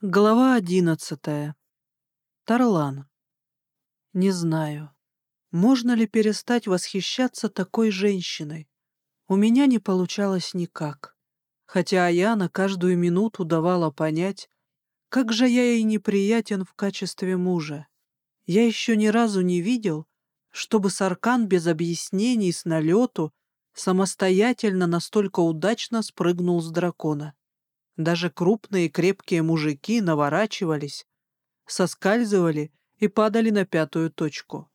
Глава одиннадцатая. Тарлан. Не знаю, можно ли перестать восхищаться такой женщиной. У меня не получалось никак. Хотя Аяна каждую минуту давала понять, как же я ей неприятен в качестве мужа. Я еще ни разу не видел, чтобы Саркан без объяснений с налету самостоятельно настолько удачно спрыгнул с дракона. Даже крупные крепкие мужики наворачивались, соскальзывали и падали на пятую точку.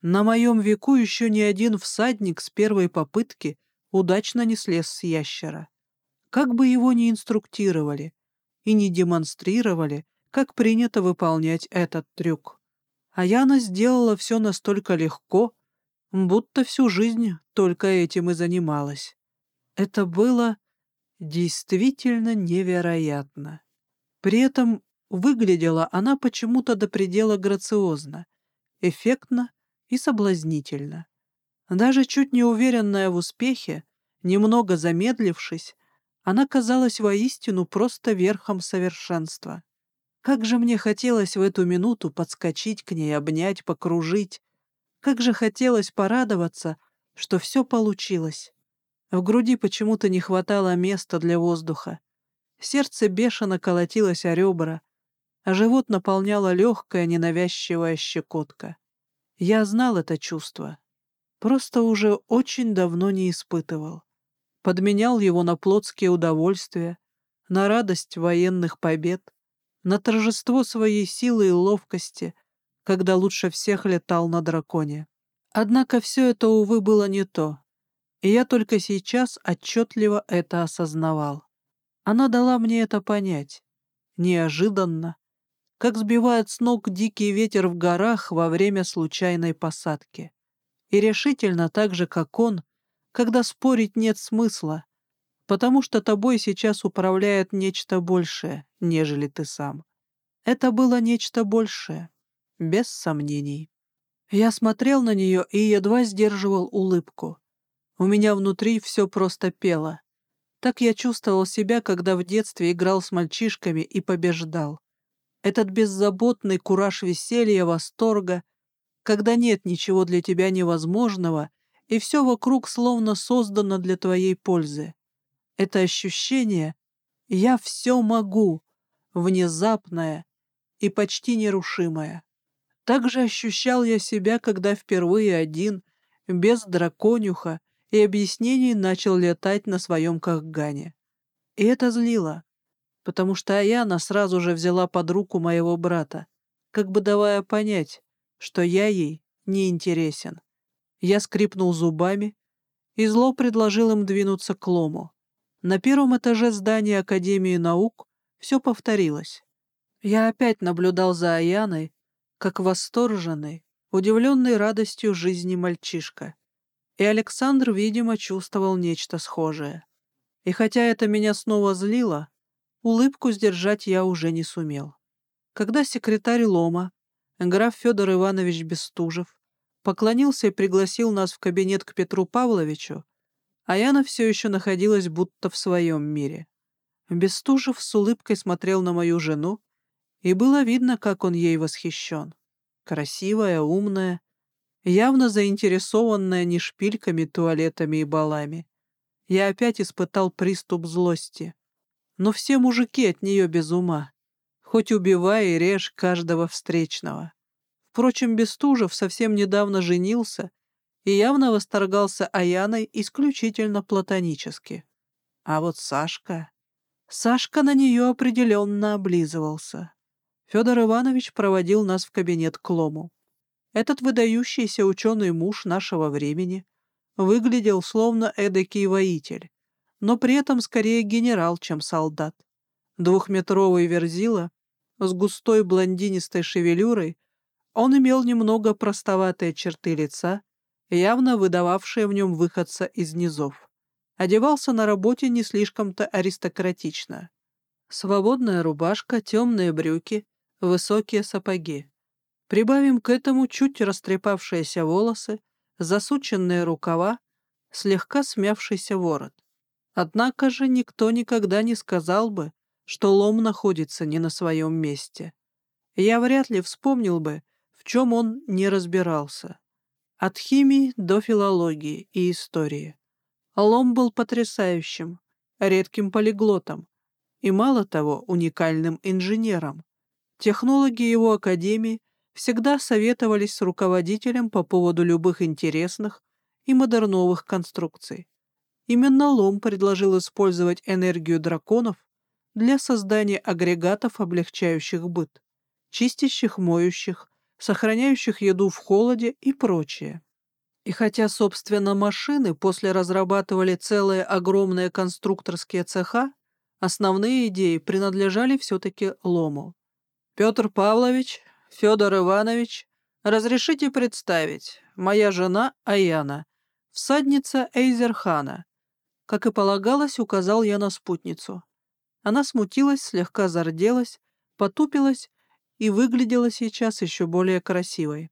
На моем веку еще ни один всадник с первой попытки удачно не слез с ящера. Как бы его ни инструктировали и не демонстрировали, как принято выполнять этот трюк. А Яна сделала все настолько легко, будто всю жизнь только этим и занималась. Это было действительно невероятно. При этом выглядела она почему-то до предела грациозно, эффектно и соблазнительно. Даже чуть не уверенная в успехе, немного замедлившись, она казалась воистину просто верхом совершенства. Как же мне хотелось в эту минуту подскочить к ней, обнять, покружить. Как же хотелось порадоваться, что все получилось. В груди почему-то не хватало места для воздуха. Сердце бешено колотилось о ребра, а живот наполняла легкая ненавязчивая щекотка. Я знал это чувство, просто уже очень давно не испытывал. Подменял его на плотские удовольствия, на радость военных побед, на торжество своей силы и ловкости, когда лучше всех летал на драконе. Однако все это, увы, было не то. И я только сейчас отчетливо это осознавал. Она дала мне это понять. Неожиданно. Как сбивает с ног дикий ветер в горах во время случайной посадки. И решительно так же, как он, когда спорить нет смысла, потому что тобой сейчас управляет нечто большее, нежели ты сам. Это было нечто большее, без сомнений. Я смотрел на нее и едва сдерживал улыбку. У меня внутри все просто пело. Так я чувствовал себя, когда в детстве играл с мальчишками и побеждал. Этот беззаботный кураж веселья, восторга, когда нет ничего для тебя невозможного, и все вокруг словно создано для твоей пользы. Это ощущение «я все могу», внезапное и почти нерушимое. Так же ощущал я себя, когда впервые один, без драконюха, и объяснений начал летать на своем Кахгане. И это злило, потому что Аяна сразу же взяла под руку моего брата, как бы давая понять, что я ей не интересен. Я скрипнул зубами, и зло предложил им двинуться к лому. На первом этаже здания Академии наук все повторилось. Я опять наблюдал за Аяной, как восторженный, удивленный радостью жизни мальчишка. И Александр, видимо, чувствовал нечто схожее. И хотя это меня снова злило, улыбку сдержать я уже не сумел. Когда секретарь Лома, граф Федор Иванович Бестужев, поклонился и пригласил нас в кабинет к Петру Павловичу, а Яна все еще находилась будто в своем мире. Бестужев с улыбкой смотрел на мою жену, и было видно, как он ей восхищен. Красивая, умная, явно заинтересованная не шпильками, туалетами и балами. Я опять испытал приступ злости. Но все мужики от нее без ума, хоть убивай и режь каждого встречного. Впрочем, Бестужев совсем недавно женился и явно восторгался Аяной исключительно платонически. А вот Сашка... Сашка на нее определенно облизывался. Федор Иванович проводил нас в кабинет к Лому. Этот выдающийся ученый муж нашего времени выглядел словно эдакий воитель, но при этом скорее генерал, чем солдат. Двухметровый верзила с густой блондинистой шевелюрой, он имел немного простоватые черты лица, явно выдававшие в нем выходца из низов. Одевался на работе не слишком-то аристократично. Свободная рубашка, темные брюки, высокие сапоги. Прибавим к этому чуть растрепавшиеся волосы, засученные рукава, слегка смявшийся ворот. Однако же никто никогда не сказал бы, что лом находится не на своем месте. Я вряд ли вспомнил бы, в чем он не разбирался. От химии до филологии и истории. Лом был потрясающим, редким полиглотом и, мало того, уникальным инженером. Технологи его академии всегда советовались с руководителем по поводу любых интересных и модерновых конструкций. Именно Лом предложил использовать энергию драконов для создания агрегатов, облегчающих быт, чистящих, моющих, сохраняющих еду в холоде и прочее. И хотя, собственно, машины после разрабатывали целые огромные конструкторские цеха, основные идеи принадлежали все-таки Лому. Петр Павлович, Федор Иванович, разрешите представить, моя жена Аяна, всадница Эйзерхана. Как и полагалось, указал я на спутницу. Она смутилась, слегка зарделась, потупилась и выглядела сейчас еще более красивой.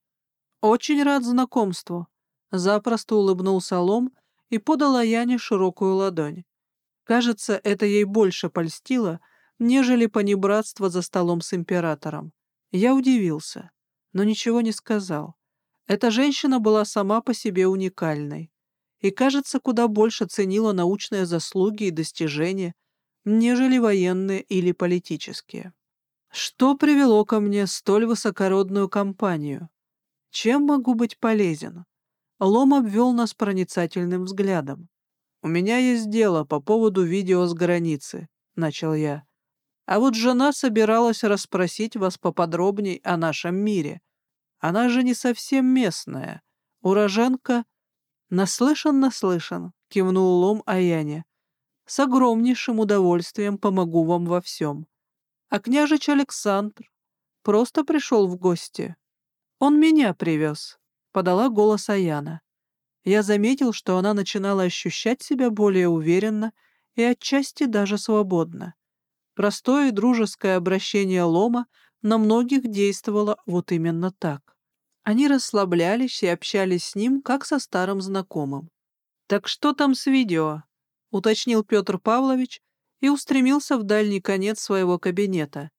«Очень рад знакомству», Запросто улыбнулся Лом и подал Аяне широкую ладонь. Кажется, это ей больше польстило, нежели понебратство за столом с императором. Я удивился, но ничего не сказал. Эта женщина была сама по себе уникальной и, кажется, куда больше ценила научные заслуги и достижения, нежели военные или политические. Что привело ко мне столь высокородную компанию? Чем могу быть полезен? Лом обвел нас проницательным взглядом. «У меня есть дело по поводу видео с границы», — начал я. «А вот жена собиралась расспросить вас поподробней о нашем мире. Она же не совсем местная. Уроженка...» «Наслышан, наслышан», — кивнул Лом Аяне. «С огромнейшим удовольствием помогу вам во всем. А княжич Александр просто пришел в гости. Он меня привез». — подала голос Аяна. Я заметил, что она начинала ощущать себя более уверенно и отчасти даже свободно. Простое дружеское обращение Лома на многих действовало вот именно так. Они расслаблялись и общались с ним, как со старым знакомым. «Так что там с видео?» — уточнил Петр Павлович и устремился в дальний конец своего кабинета.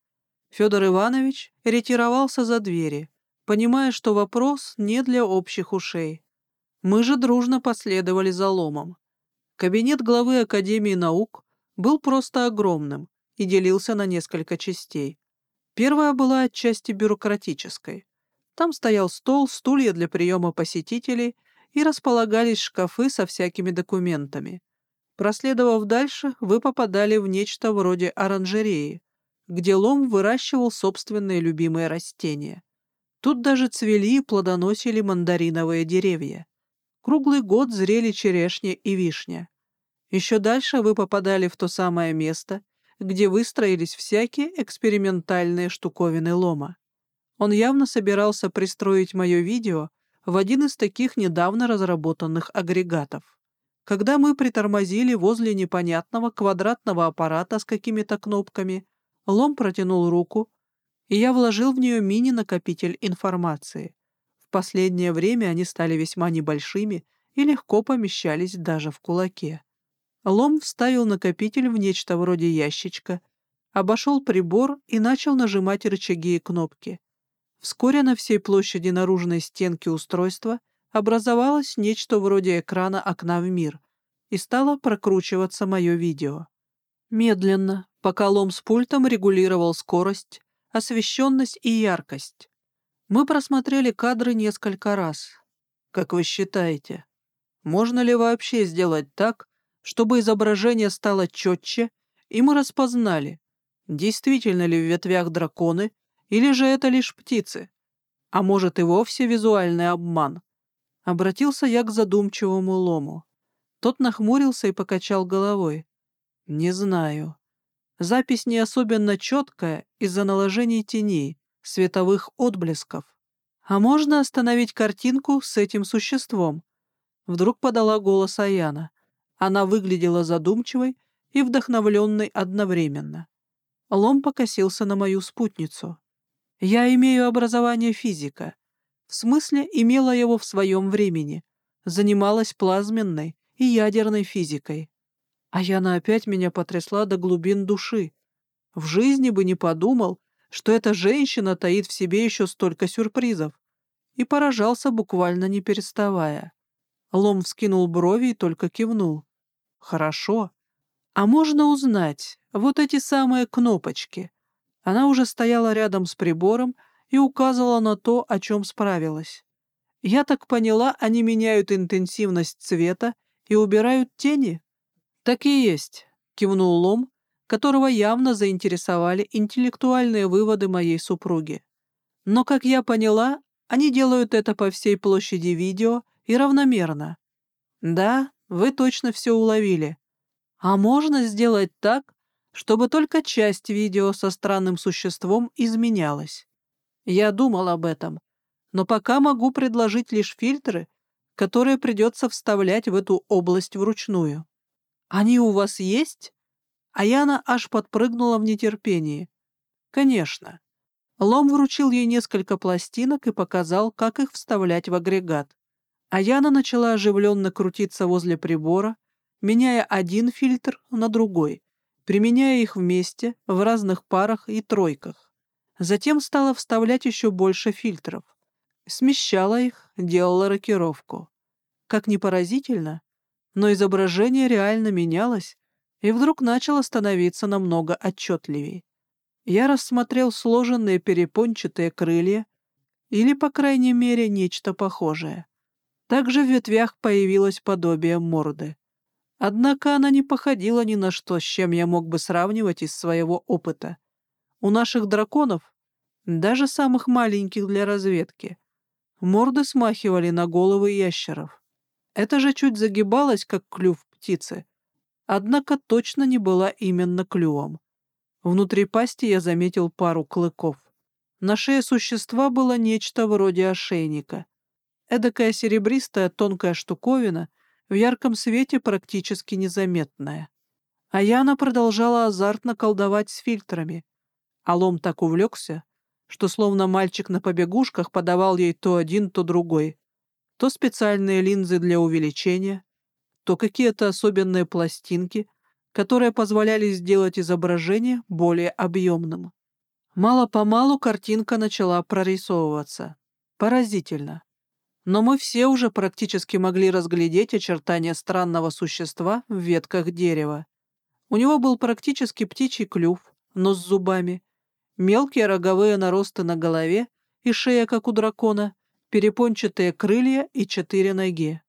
Федор Иванович ретировался за двери, понимая, что вопрос не для общих ушей. Мы же дружно последовали за ломом. Кабинет главы Академии наук был просто огромным и делился на несколько частей. Первая была отчасти бюрократической. Там стоял стол, стулья для приема посетителей и располагались шкафы со всякими документами. Проследовав дальше, вы попадали в нечто вроде оранжереи, где лом выращивал собственные любимые растения. Тут даже цвели и плодоносили мандариновые деревья. Круглый год зрели черешня и вишня. Еще дальше вы попадали в то самое место, где выстроились всякие экспериментальные штуковины лома. Он явно собирался пристроить мое видео в один из таких недавно разработанных агрегатов. Когда мы притормозили возле непонятного квадратного аппарата с какими-то кнопками, лом протянул руку, и я вложил в нее мини-накопитель информации. В последнее время они стали весьма небольшими и легко помещались даже в кулаке. Лом вставил накопитель в нечто вроде ящичка, обошел прибор и начал нажимать рычаги и кнопки. Вскоре на всей площади наружной стенки устройства образовалось нечто вроде экрана окна в мир, и стало прокручиваться мое видео. Медленно, пока лом с пультом регулировал скорость, освещенность и яркость. Мы просмотрели кадры несколько раз. Как вы считаете, можно ли вообще сделать так, чтобы изображение стало четче, и мы распознали, действительно ли в ветвях драконы, или же это лишь птицы? А может и вовсе визуальный обман? Обратился я к задумчивому лому. Тот нахмурился и покачал головой. «Не знаю. Запись не особенно четкая из-за наложений теней, световых отблесков. А можно остановить картинку с этим существом? Вдруг подала голос Аяна. Она выглядела задумчивой и вдохновленной одновременно. Лом покосился на мою спутницу. «Я имею образование физика. В смысле, имела его в своем времени. Занималась плазменной и ядерной физикой. А Яна опять меня потрясла до глубин души. В жизни бы не подумал, что эта женщина таит в себе еще столько сюрпризов. И поражался буквально не переставая. Лом вскинул брови и только кивнул. «Хорошо. А можно узнать вот эти самые кнопочки?» Она уже стояла рядом с прибором и указывала на то, о чем справилась. «Я так поняла, они меняют интенсивность цвета и убирают тени?» «Так и есть», — кивнул Лом, которого явно заинтересовали интеллектуальные выводы моей супруги. «Но, как я поняла, они делают это по всей площади видео и равномерно. Да, вы точно все уловили. А можно сделать так, чтобы только часть видео со странным существом изменялась. Я думал об этом, но пока могу предложить лишь фильтры, которые придется вставлять в эту область вручную. Они у вас есть? Аяна аж подпрыгнула в нетерпении. Конечно. Лом вручил ей несколько пластинок и показал, как их вставлять в агрегат. Аяна начала оживленно крутиться возле прибора, меняя один фильтр на другой, применяя их вместе, в разных парах и тройках. Затем стала вставлять еще больше фильтров. Смещала их, делала рокировку. Как ни поразительно, но изображение реально менялось и вдруг начало становиться намного отчетливее. Я рассмотрел сложенные перепончатые крылья или, по крайней мере, нечто похожее. Также в ветвях появилось подобие морды. Однако она не походила ни на что, с чем я мог бы сравнивать из своего опыта. У наших драконов, даже самых маленьких для разведки, морды смахивали на головы ящеров. Это же чуть загибалось, как клюв птицы, однако точно не была именно клювом. Внутри пасти я заметил пару клыков. На шее существа было нечто вроде ошейника. Эдакая серебристая тонкая штуковина, в ярком свете практически незаметная. А Яна продолжала азартно колдовать с фильтрами. Алом так увлекся, что словно мальчик на побегушках подавал ей то один, то другой. То специальные линзы для увеличения, то какие-то особенные пластинки, которые позволяли сделать изображение более объемным. Мало-помалу картинка начала прорисовываться. Поразительно но мы все уже практически могли разглядеть очертания странного существа в ветках дерева. У него был практически птичий клюв, но с зубами, мелкие роговые наросты на голове и шея, как у дракона, перепончатые крылья и четыре ноги.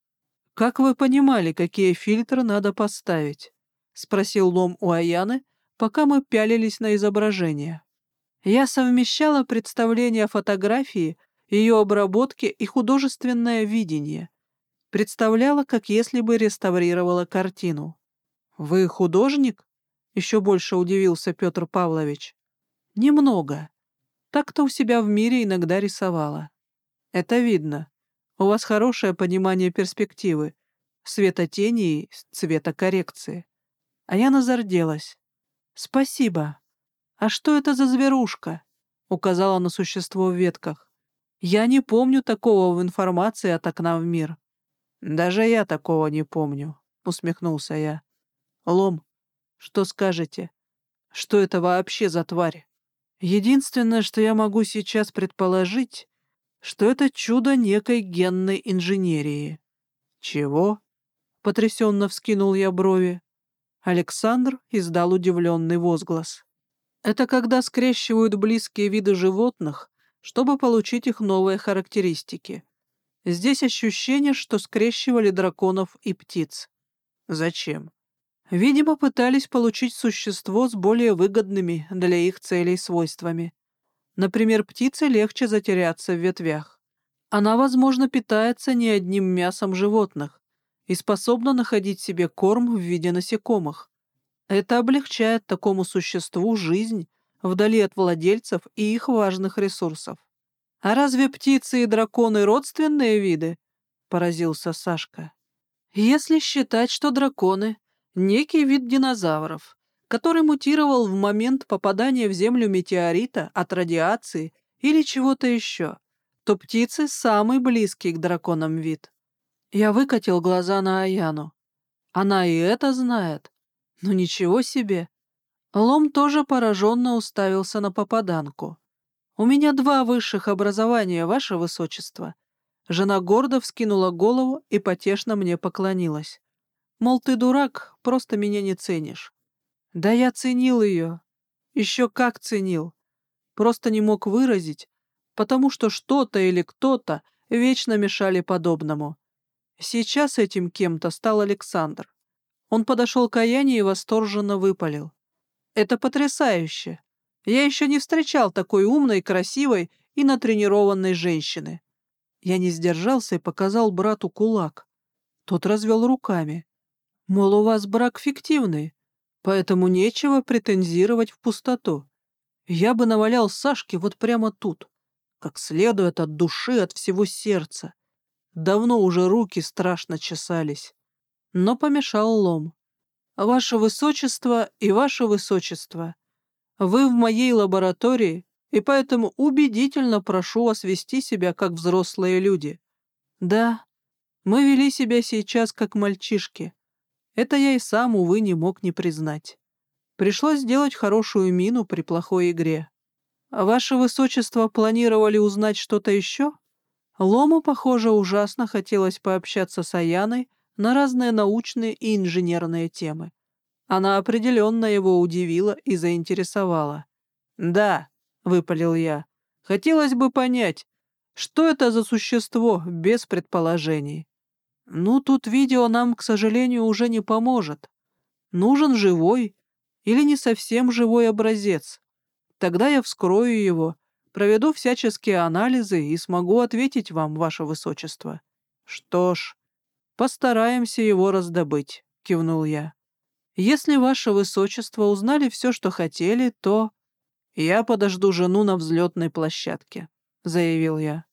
«Как вы понимали, какие фильтры надо поставить?» — спросил Лом у Аяны, пока мы пялились на изображение. Я совмещала представление фотографии — ее обработки и художественное видение. Представляла, как если бы реставрировала картину. «Вы художник?» — еще больше удивился Петр Павлович. «Немного. Так-то у себя в мире иногда рисовала. Это видно. У вас хорошее понимание перспективы, светотени и цветокоррекции. А я назарделась. Спасибо. А что это за зверушка?» — указала на существо в ветках. Я не помню такого в информации от окна в мир. Даже я такого не помню, усмехнулся я. Лом, что скажете? Что это вообще за тварь? Единственное, что я могу сейчас предположить, что это чудо некой генной инженерии. Чего? Потрясенно вскинул я брови. Александр издал удивленный возглас. Это когда скрещивают близкие виды животных чтобы получить их новые характеристики. Здесь ощущение, что скрещивали драконов и птиц. Зачем? Видимо, пытались получить существо с более выгодными для их целей свойствами. Например, птице легче затеряться в ветвях. Она, возможно, питается не одним мясом животных и способна находить себе корм в виде насекомых. Это облегчает такому существу жизнь вдали от владельцев и их важных ресурсов. «А разве птицы и драконы родственные виды?» — поразился Сашка. «Если считать, что драконы — некий вид динозавров, который мутировал в момент попадания в Землю метеорита от радиации или чего-то еще, то птицы — самый близкий к драконам вид. Я выкатил глаза на Аяну. Она и это знает. Ну ничего себе. Лом тоже пораженно уставился на попаданку. «У меня два высших образования, ваше высочество». Жена гордо вскинула голову и потешно мне поклонилась. Мол, ты дурак, просто меня не ценишь. Да я ценил ее. Еще как ценил. Просто не мог выразить, потому что что-то или кто-то вечно мешали подобному. Сейчас этим кем-то стал Александр. Он подошел к Аяне и восторженно выпалил. «Это потрясающе! Я еще не встречал такой умной, красивой и натренированной женщины». Я не сдержался и показал брату кулак. Тот развел руками. Мол, у вас брак фиктивный, поэтому нечего претензировать в пустоту. Я бы навалял Сашке вот прямо тут, как следует от души, от всего сердца. Давно уже руки страшно чесались. Но помешал лом. «Ваше Высочество и Ваше Высочество, вы в моей лаборатории, и поэтому убедительно прошу вас вести себя как взрослые люди. Да, мы вели себя сейчас как мальчишки. Это я и сам, увы, не мог не признать. Пришлось сделать хорошую мину при плохой игре. Ваше Высочество планировали узнать что-то еще? Лому, похоже, ужасно хотелось пообщаться с Аяной на разные научные и инженерные темы. Она определенно его удивила и заинтересовала. «Да», — выпалил я, — «хотелось бы понять, что это за существо без предположений?» «Ну, тут видео нам, к сожалению, уже не поможет. Нужен живой или не совсем живой образец. Тогда я вскрою его, проведу всяческие анализы и смогу ответить вам, ваше высочество. Что ж, постараемся его раздобыть, кивнул я. Если ваше высочество узнали все, что хотели, то... Я подожду жену на взлетной площадке, заявил я.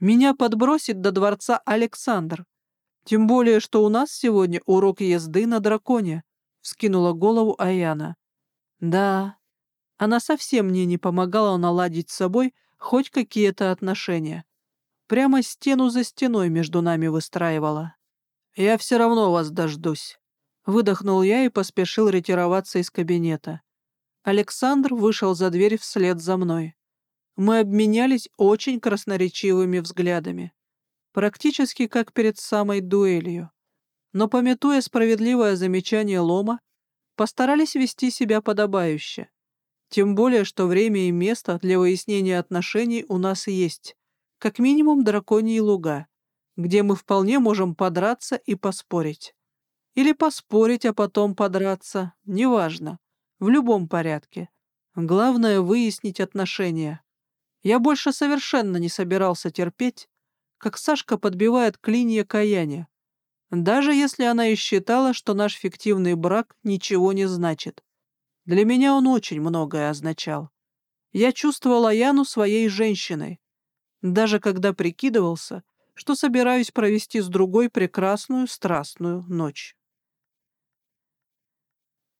Меня подбросит до дворца Александр. Тем более, что у нас сегодня урок езды на драконе, вскинула голову Аяна. Да, она совсем мне не помогала наладить с собой хоть какие-то отношения. Прямо стену за стеной между нами выстраивала. «Я все равно вас дождусь», — выдохнул я и поспешил ретироваться из кабинета. Александр вышел за дверь вслед за мной. Мы обменялись очень красноречивыми взглядами, практически как перед самой дуэлью. Но, пометуя справедливое замечание Лома, постарались вести себя подобающе. Тем более, что время и место для выяснения отношений у нас есть. Как минимум драконьи луга, где мы вполне можем подраться и поспорить. Или поспорить, а потом подраться, неважно. В любом порядке. Главное — выяснить отношения. Я больше совершенно не собирался терпеть, как Сашка подбивает клинья каяния. Даже если она и считала, что наш фиктивный брак ничего не значит. Для меня он очень многое означал. Я чувствовала Яну своей женщиной, даже когда прикидывался, что собираюсь провести с другой прекрасную страстную ночь.